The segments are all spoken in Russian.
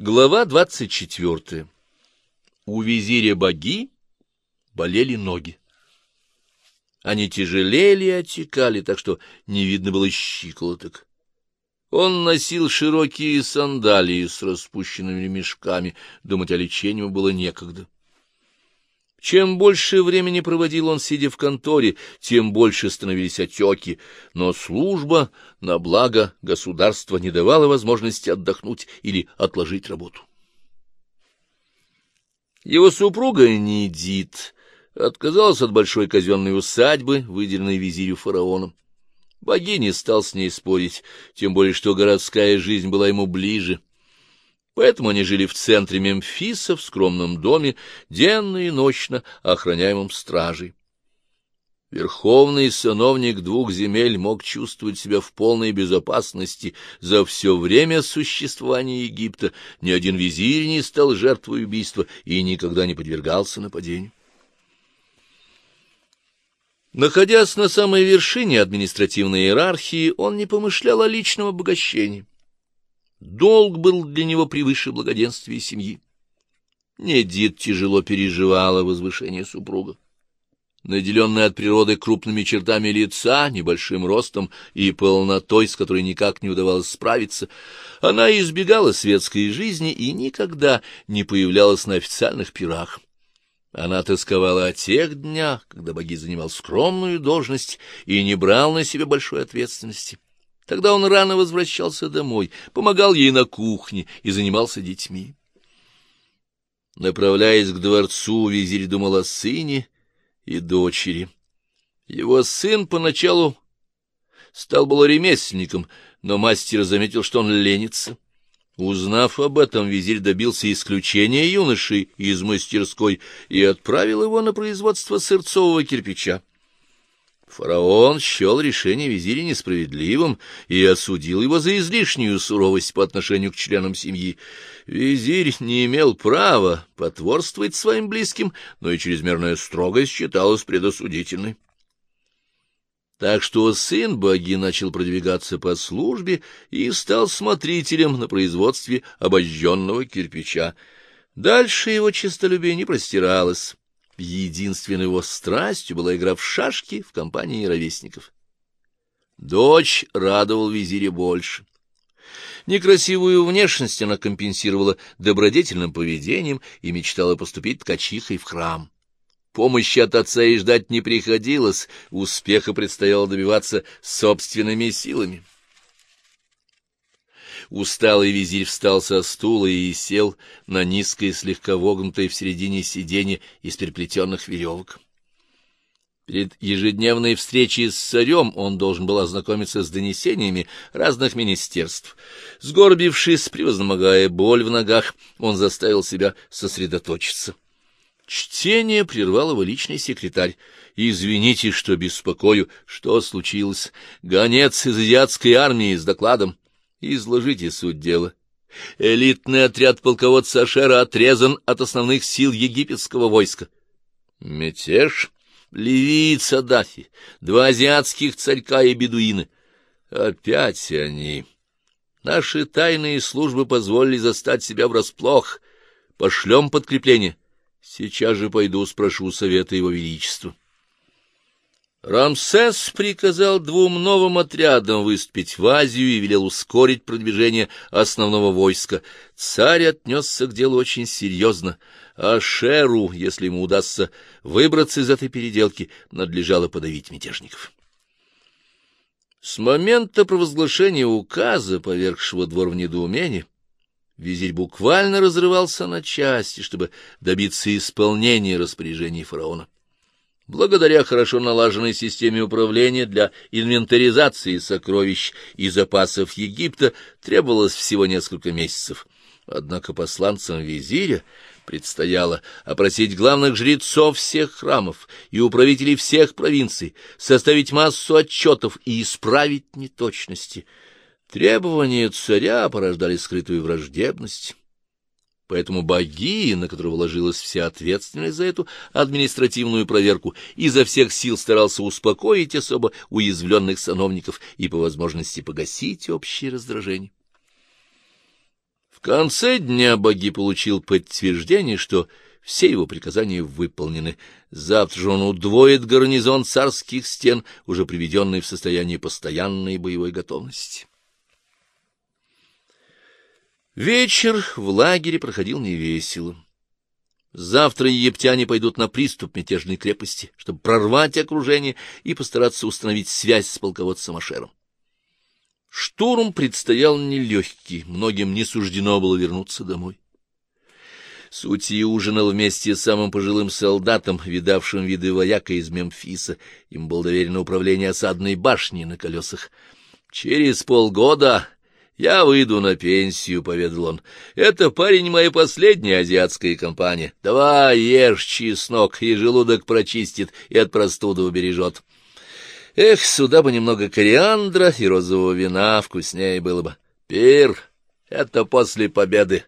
Глава двадцать четвертая. У визиря Баги болели ноги. Они тяжелели и отекали, так что не видно было щиколоток. Он носил широкие сандалии с распущенными ремешками, думать о лечении было некогда. Чем больше времени проводил он, сидя в конторе, тем больше становились отеки, но служба на благо государства не давала возможности отдохнуть или отложить работу. Его супруга Нидит отказалась от большой казенной усадьбы, выделенной визирю фараоном. Богиня стал с ней спорить, тем более что городская жизнь была ему ближе — Поэтому они жили в центре Мемфиса, в скромном доме, денно и ночно охраняемом стражей. Верховный сановник двух земель мог чувствовать себя в полной безопасности за все время существования Египта. Ни один визирь не стал жертвой убийства и никогда не подвергался нападению. Находясь на самой вершине административной иерархии, он не помышлял о личном обогащении. Долг был для него превыше благоденствия семьи. Недит тяжело переживала возвышение супруга. Наделенная от природы крупными чертами лица, небольшим ростом и полнотой, с которой никак не удавалось справиться, она избегала светской жизни и никогда не появлялась на официальных пирах. Она тосковала о тех днях, когда боги занимал скромную должность и не брал на себя большой ответственности. Тогда он рано возвращался домой, помогал ей на кухне и занимался детьми. Направляясь к дворцу, визирь думал о сыне и дочери. Его сын поначалу стал было ремесленником, но мастер заметил, что он ленится. Узнав об этом, визирь добился исключения юноши из мастерской и отправил его на производство сырцового кирпича. Фараон счел решение визиря несправедливым и осудил его за излишнюю суровость по отношению к членам семьи. Визирь не имел права потворствовать своим близким, но и чрезмерная строгость считалась предосудительной. Так что сын боги начал продвигаться по службе и стал смотрителем на производстве обожженного кирпича. Дальше его честолюбие не простиралось. Единственной его страстью была игра в шашки в компании ровесников. Дочь радовал визире больше. Некрасивую внешность она компенсировала добродетельным поведением и мечтала поступить ткачихой в храм. Помощи от отца и ждать не приходилось, успеха предстояло добиваться собственными силами. Усталый визирь встал со стула и сел на низкое, слегка вогнутое в середине сиденье из переплетенных веревок. Перед ежедневной встречей с царем он должен был ознакомиться с донесениями разных министерств. Сгорбившись, превознемогая боль в ногах, он заставил себя сосредоточиться. Чтение прервал его личный секретарь. «Извините, что беспокою. Что случилось? Гонец из азиатской армии с докладом. Изложите суть дела. Элитный отряд полководца Ашера отрезан от основных сил египетского войска. Мятеж? Ливиец Адафи, два азиатских царька и бедуины. Опять они. Наши тайные службы позволили застать себя врасплох. Пошлем подкрепление. Сейчас же пойду спрошу совета его величества. Рамсес приказал двум новым отрядам выступить в Азию и велел ускорить продвижение основного войска. Царь отнесся к делу очень серьезно, а Шеру, если ему удастся выбраться из этой переделки, надлежало подавить мятежников. С момента провозглашения указа, повергшего двор в недоумение, визирь буквально разрывался на части, чтобы добиться исполнения распоряжений фараона. Благодаря хорошо налаженной системе управления для инвентаризации сокровищ и запасов Египта требовалось всего несколько месяцев. Однако посланцам визиря предстояло опросить главных жрецов всех храмов и управителей всех провинций, составить массу отчетов и исправить неточности. Требования царя порождали скрытую враждебность. Поэтому боги, на которого ложилась вся ответственность за эту административную проверку, изо всех сил старался успокоить особо уязвленных сановников и по возможности погасить общее раздражение. В конце дня боги получил подтверждение, что все его приказания выполнены. Завтра же он удвоит гарнизон царских стен, уже приведенный в состояние постоянной боевой готовности. Вечер в лагере проходил невесело. Завтра египтяне пойдут на приступ мятежной крепости, чтобы прорвать окружение и постараться установить связь с полководцем Ашером. Штурм предстоял нелегкий, многим не суждено было вернуться домой. Сути ужинал вместе с самым пожилым солдатом, видавшим виды вояка из Мемфиса. Им было доверено управление осадной башней на колесах. «Через полгода я выйду на пенсию», — поведал он. «Это, парень, моя последняя азиатская компания. Давай ешь чеснок, и желудок прочистит, и от простуды убережет». Эх, сюда бы немного кориандра и розового вина, вкуснее было бы. Пир — это после победы.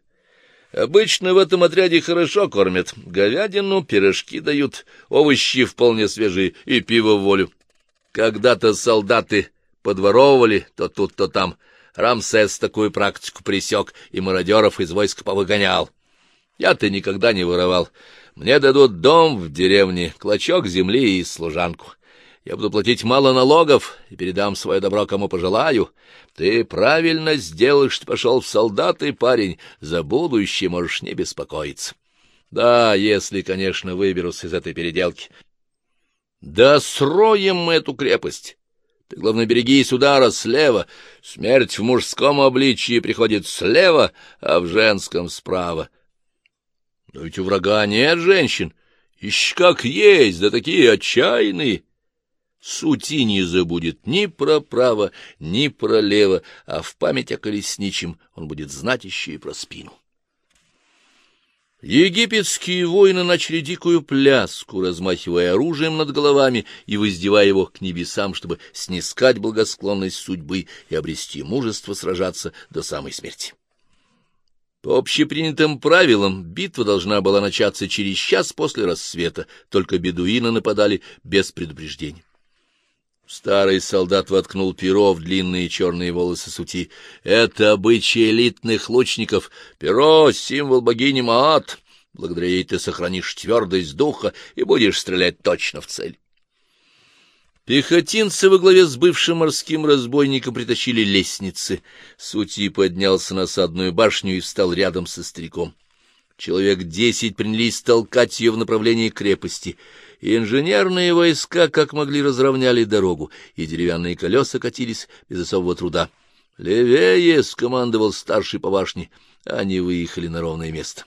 Обычно в этом отряде хорошо кормят. Говядину, пирожки дают, овощи вполне свежие и пиво в волю. Когда-то солдаты подворовывали то тут, то там. Рамсес такую практику пресек и мародеров из войска повыгонял. Я-то никогда не воровал. Мне дадут дом в деревне, клочок земли и служанку. Я буду платить мало налогов и передам свое добро кому пожелаю. Ты правильно сделаешь, что пошел в солдаты, парень. За будущее можешь не беспокоиться. Да, если, конечно, выберусь из этой переделки. Да строим мы эту крепость. Ты, главное, берегись удара слева. Смерть в мужском обличии приходит слева, а в женском справа. Но ведь у врага нет женщин. Ищ как есть, да такие отчаянные. Сути не забудет ни про право, ни про лево, а в память о колесничем он будет знать еще и про спину. Египетские воины начали дикую пляску, размахивая оружием над головами и воздевая его к небесам, чтобы снискать благосклонность судьбы и обрести мужество сражаться до самой смерти. По общепринятым правилам, битва должна была начаться через час после рассвета, только бедуины нападали без предупреждения. Старый солдат воткнул перо в длинные черные волосы сути. Это обычай элитных лучников. Перо — символ богини Маат. Благодаря ей ты сохранишь твердость духа и будешь стрелять точно в цель. Пехотинцы во главе с бывшим морским разбойником притащили лестницы. Сути поднялся на садную башню и встал рядом со стариком. Человек десять принялись толкать ее в направлении крепости — Инженерные войска, как могли, разровняли дорогу, и деревянные колеса катились без особого труда. «Левее!» — скомандовал старший по башне. Они выехали на ровное место.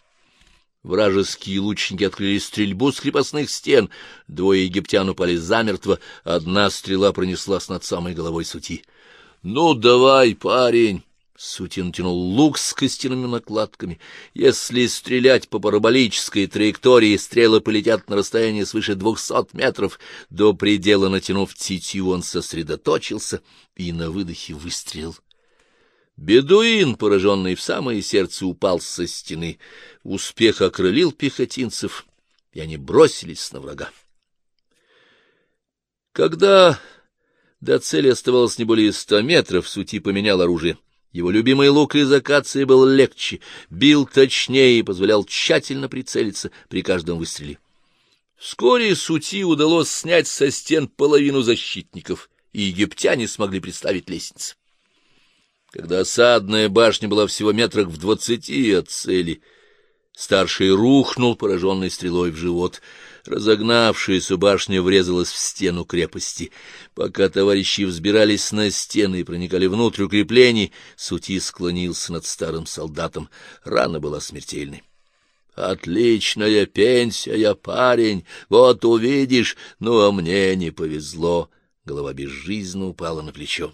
Вражеские лучники открыли стрельбу с крепостных стен. Двое египтян упали замертво. Одна стрела пронеслась над самой головой сути. — Ну, давай, парень! Сутин тянул лук с костяными накладками. Если стрелять по параболической траектории, стрелы полетят на расстояние свыше двухсот метров. До предела натянув тетиву, он сосредоточился и на выдохе выстрелил. Бедуин, пораженный в самое сердце, упал со стены. Успех окрылил пехотинцев, и они бросились на врага. Когда до цели оставалось не более ста метров, Сути поменял оружие. Его любимый лук из акации был легче, бил точнее и позволял тщательно прицелиться при каждом выстреле. Вскоре Сути удалось снять со стен половину защитников, и египтяне смогли представить лестницы. Когда осадная башня была всего метрах в двадцати от цели, старший рухнул, пораженный стрелой в живот — Разогнавшаяся башня врезалась в стену крепости. Пока товарищи взбирались на стены и проникали внутрь укреплений, Сути склонился над старым солдатом. Рана была смертельной. «Отличная пенсия, парень! Вот увидишь! Ну, а мне не повезло!» Голова безжизненно упала на плечо.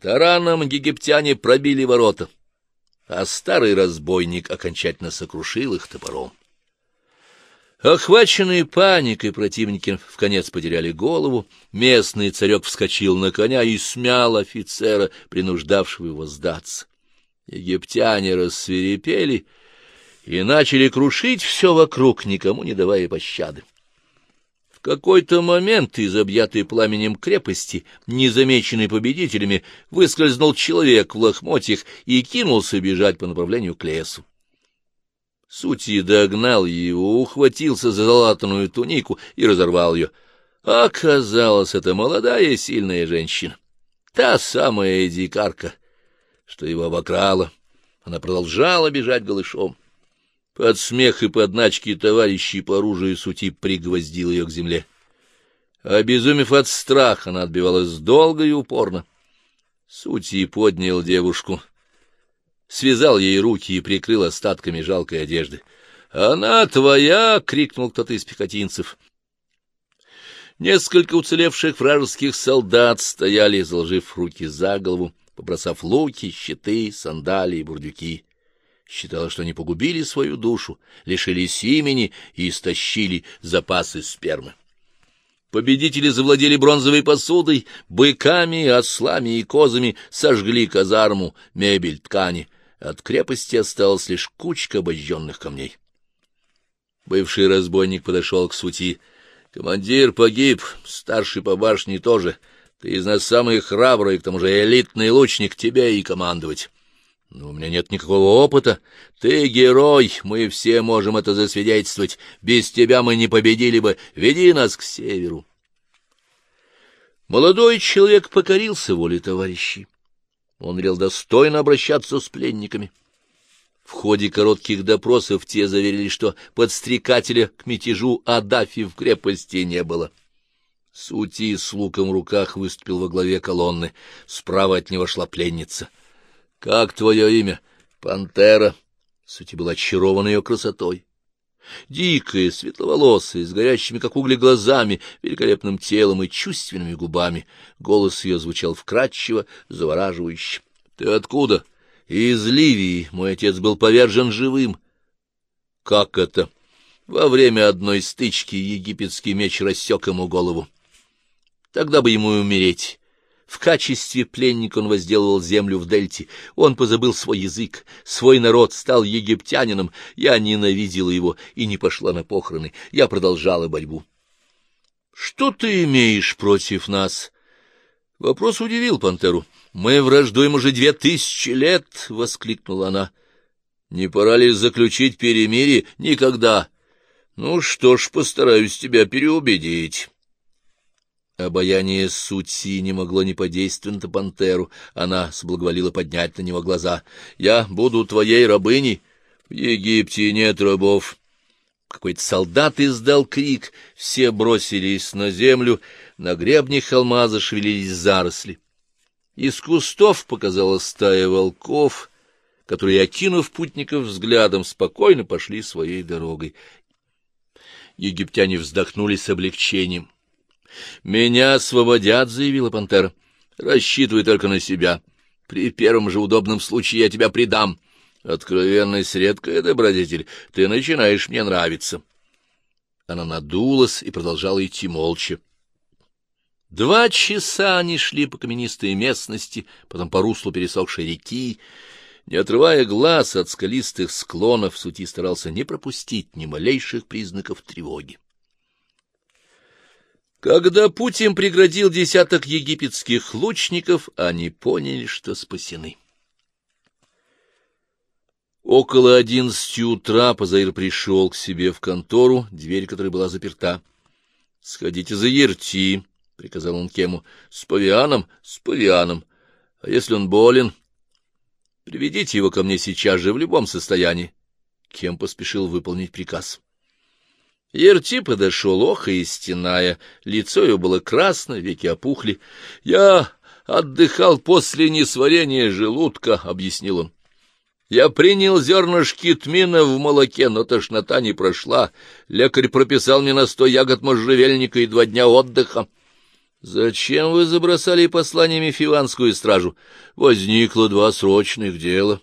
Тараном египтяне пробили ворота, а старый разбойник окончательно сокрушил их топором. Охваченные паникой противники в конец потеряли голову, местный царек вскочил на коня и смял офицера, принуждавшего его сдаться. Египтяне рассверепели и начали крушить все вокруг, никому не давая пощады. В какой-то момент из объятой пламенем крепости, незамеченной победителями, выскользнул человек в лохмотьях и кинулся бежать по направлению к лесу. Сути догнал его, ухватился за залатанную тунику и разорвал ее. Оказалось, это молодая сильная женщина, та самая дикарка, что его обокрала. Она продолжала бежать голышом. Под смех и подначки товарищей по оружию Сути пригвоздил ее к земле. Обезумев от страха, она отбивалась долго и упорно. Сути поднял девушку, связал ей руки и прикрыл остатками жалкой одежды. «Она твоя!» — крикнул кто-то из пехотинцев. Несколько уцелевших вражеских солдат стояли, заложив руки за голову, побросав луки, щиты, сандалии, бурдюки считала, что они погубили свою душу, лишились имени и истощили запасы спермы. Победители завладели бронзовой посудой, быками, ослами и козами, сожгли казарму, мебель, ткани. От крепости осталась лишь кучка обожженных камней. Бывший разбойник подошел к сути. — Командир погиб, старший по башне тоже. Ты из нас самый храбрый, к тому же элитный лучник, тебе и командовать. Но у меня нет никакого опыта. Ты герой, мы все можем это засвидетельствовать. Без тебя мы не победили бы. Веди нас к северу. Молодой человек покорился воле товарищей. Он велел достойно обращаться с пленниками. В ходе коротких допросов те заверили, что подстрекателя к мятежу Адафи в крепости не было. Сути с луком в руках выступил во главе колонны. Справа от него шла пленница —— Как твое имя? — Пантера. Сути была очарована ее красотой. Дикая, светловолосая, с горящими, как угли, глазами, великолепным телом и чувственными губами. Голос ее звучал вкрадчиво, завораживающе. — Ты откуда? — Из Ливии. Мой отец был повержен живым. — Как это? Во время одной стычки египетский меч рассек ему голову. Тогда бы ему и умереть. В качестве пленника он возделывал землю в дельте. Он позабыл свой язык, свой народ, стал египтянином. Я ненавидела его и не пошла на похороны. Я продолжала борьбу. — Что ты имеешь против нас? Вопрос удивил пантеру. — Мы враждуем уже две тысячи лет! — воскликнула она. — Не пора ли заключить перемирие? Никогда. Ну что ж, постараюсь тебя переубедить. Обаяние сути не могло не подействовать на пантеру. Она соблаговолила поднять на него глаза. — Я буду твоей рабыней. В Египте нет рабов. Какой-то солдат издал крик. Все бросились на землю. На гребне холма зашевелились заросли. Из кустов показалась стая волков, которые, окинув путников взглядом, спокойно пошли своей дорогой. Египтяне вздохнули с облегчением. —— Меня освободят, — заявила пантера. — Рассчитывай только на себя. При первом же удобном случае я тебя предам. Откровенность — редкая добродетель. Ты начинаешь мне нравиться. Она надулась и продолжала идти молча. Два часа они шли по каменистой местности, потом по руслу пересохшей реки. Не отрывая глаз от скалистых склонов, Сути старался не пропустить ни малейших признаков тревоги. Когда путь им преградил десяток египетских лучников, они поняли, что спасены. Около одиннадцати утра Пазаир пришел к себе в контору, дверь которой была заперта. — Сходите за Ерти, — приказал он Кему, — с павианом, с павианом. А если он болен? Приведите его ко мне сейчас же, в любом состоянии. Кем поспешил выполнить приказ. Ерти подошел, охо и стеная, лицо его было красное, веки опухли. — Я отдыхал после несварения желудка, — объяснил он. Я принял зернышки тмина в молоке, но тошнота не прошла. Лекарь прописал мне настой ягод можжевельника и два дня отдыха. — Зачем вы забросали посланиями фиванскую стражу? Возникло два срочных дела.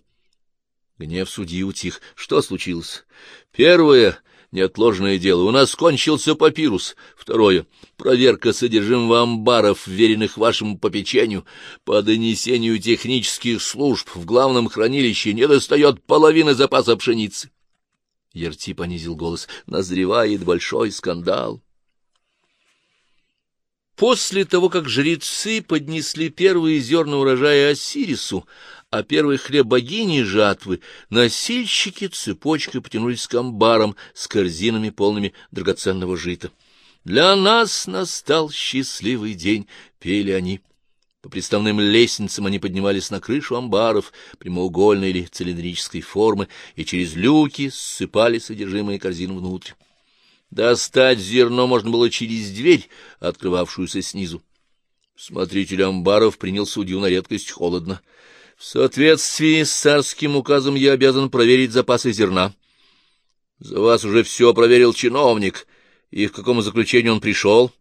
Гнев судьи утих. Что случилось? Первое Неотложное дело. У нас кончился папирус. Второе. Проверка содержимого амбаров, веренных вашему попечению. По донесению технических служб в главном хранилище не достает половины запаса пшеницы. Ерти понизил голос. Назревает большой скандал. После того, как жрецы поднесли первые зерна урожая Осирису, а первый хлеб богини жатвы, носильщики цепочкой потянулись к амбарам с корзинами, полными драгоценного жита. «Для нас настал счастливый день», — пели они. По приставным лестницам они поднимались на крышу амбаров прямоугольной или цилиндрической формы и через люки ссыпали содержимое корзин внутрь. Достать зерно можно было через дверь, открывавшуюся снизу. Смотритель амбаров принял судью на редкость холодно. В соответствии с царским указом я обязан проверить запасы зерна. За вас уже все проверил чиновник. И к какому заключению он пришел?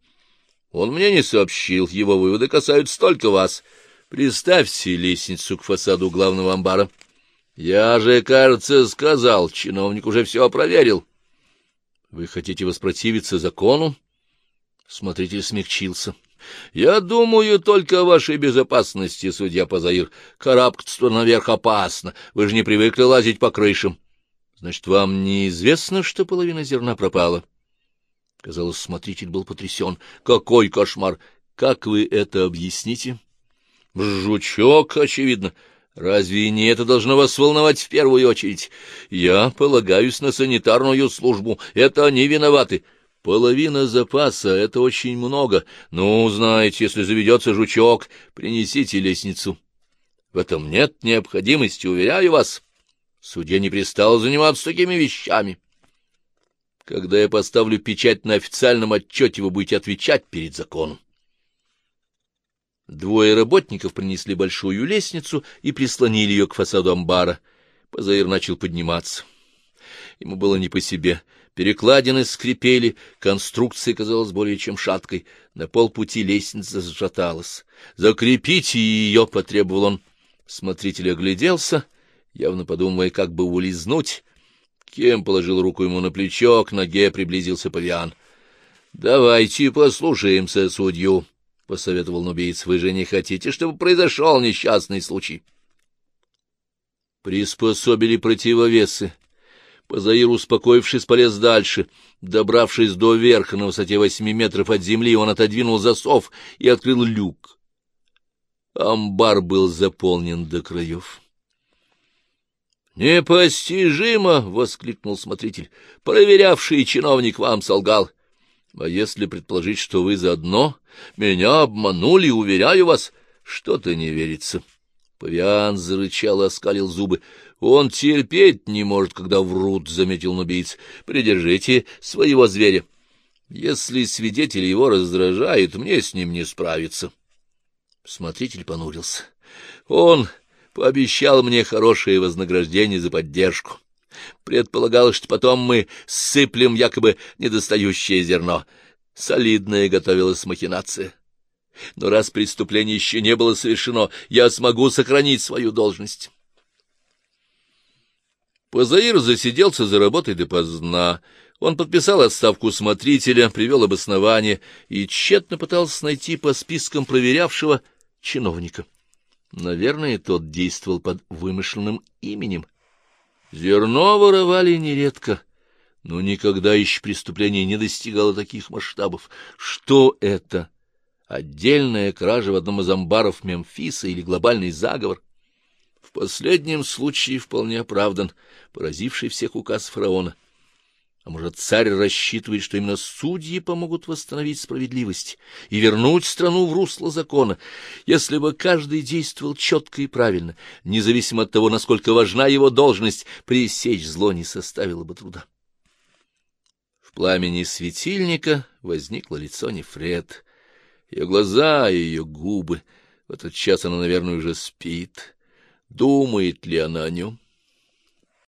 Он мне не сообщил, его выводы касаются только вас. Приставьте лестницу к фасаду главного амбара. Я же, кажется, сказал, чиновник уже все проверил. Вы хотите воспротивиться закону? Смотритель смягчился. Я думаю только о вашей безопасности, судья Пазаир. Карабкаться наверх опасно. Вы же не привыкли лазить по крышам. Значит, вам неизвестно, что половина зерна пропала? Казалось, смотритель был потрясен. Какой кошмар! Как вы это объясните? Жучок, очевидно. Разве не это должно вас волновать в первую очередь? Я полагаюсь на санитарную службу. Это они виноваты. Половина запаса — это очень много. Ну, знаете, если заведется жучок, принесите лестницу. В этом нет необходимости, уверяю вас. Судья не пристал заниматься такими вещами. Когда я поставлю печать на официальном отчете, вы будете отвечать перед законом. Двое работников принесли большую лестницу и прислонили ее к фасаду амбара. Позаир начал подниматься. Ему было не по себе. Перекладины скрипели, конструкция казалась более чем шаткой. На полпути лестница зашаталась. «Закрепите ее!» — потребовал он. Смотритель огляделся, явно подумывая, как бы улизнуть. Кем положил руку ему на плечо, к ноге приблизился павиан. — Давайте послушаемся судью. — посоветовал нубиец, — вы же не хотите, чтобы произошел несчастный случай? Приспособили противовесы. Позаир, успокоившись, полез дальше. Добравшись до верха на высоте восьми метров от земли, он отодвинул засов и открыл люк. Амбар был заполнен до краев. «Непостижимо!» — воскликнул смотритель. «Проверявший чиновник вам солгал. А если предположить, что вы заодно, меня обманули, уверяю вас, что-то не верится. Павиан зарычал и оскалил зубы. Он терпеть не может, когда врут, — заметил нубийц. Придержите своего зверя. Если свидетель его раздражает, мне с ним не справиться. Смотритель понурился. Он пообещал мне хорошее вознаграждение за поддержку. Предполагалось, что потом мы сыплем якобы недостающее зерно. Солидная готовилась махинация. Но раз преступление еще не было совершено, я смогу сохранить свою должность. Позаир засиделся за работой допоздна. Он подписал отставку смотрителя, привел обоснование и тщетно пытался найти по спискам проверявшего чиновника. Наверное, тот действовал под вымышленным именем. Зерно воровали нередко, но никогда еще преступление не достигало таких масштабов. Что это? Отдельная кража в одном из амбаров Мемфиса или глобальный заговор? В последнем случае вполне оправдан, поразивший всех указ фараона. А может, царь рассчитывает, что именно судьи помогут восстановить справедливость и вернуть страну в русло закона, если бы каждый действовал четко и правильно, независимо от того, насколько важна его должность, пресечь зло не составило бы труда. В пламени светильника возникло лицо Нефред, ее глаза ее губы. В этот час она, наверное, уже спит. Думает ли она о нем?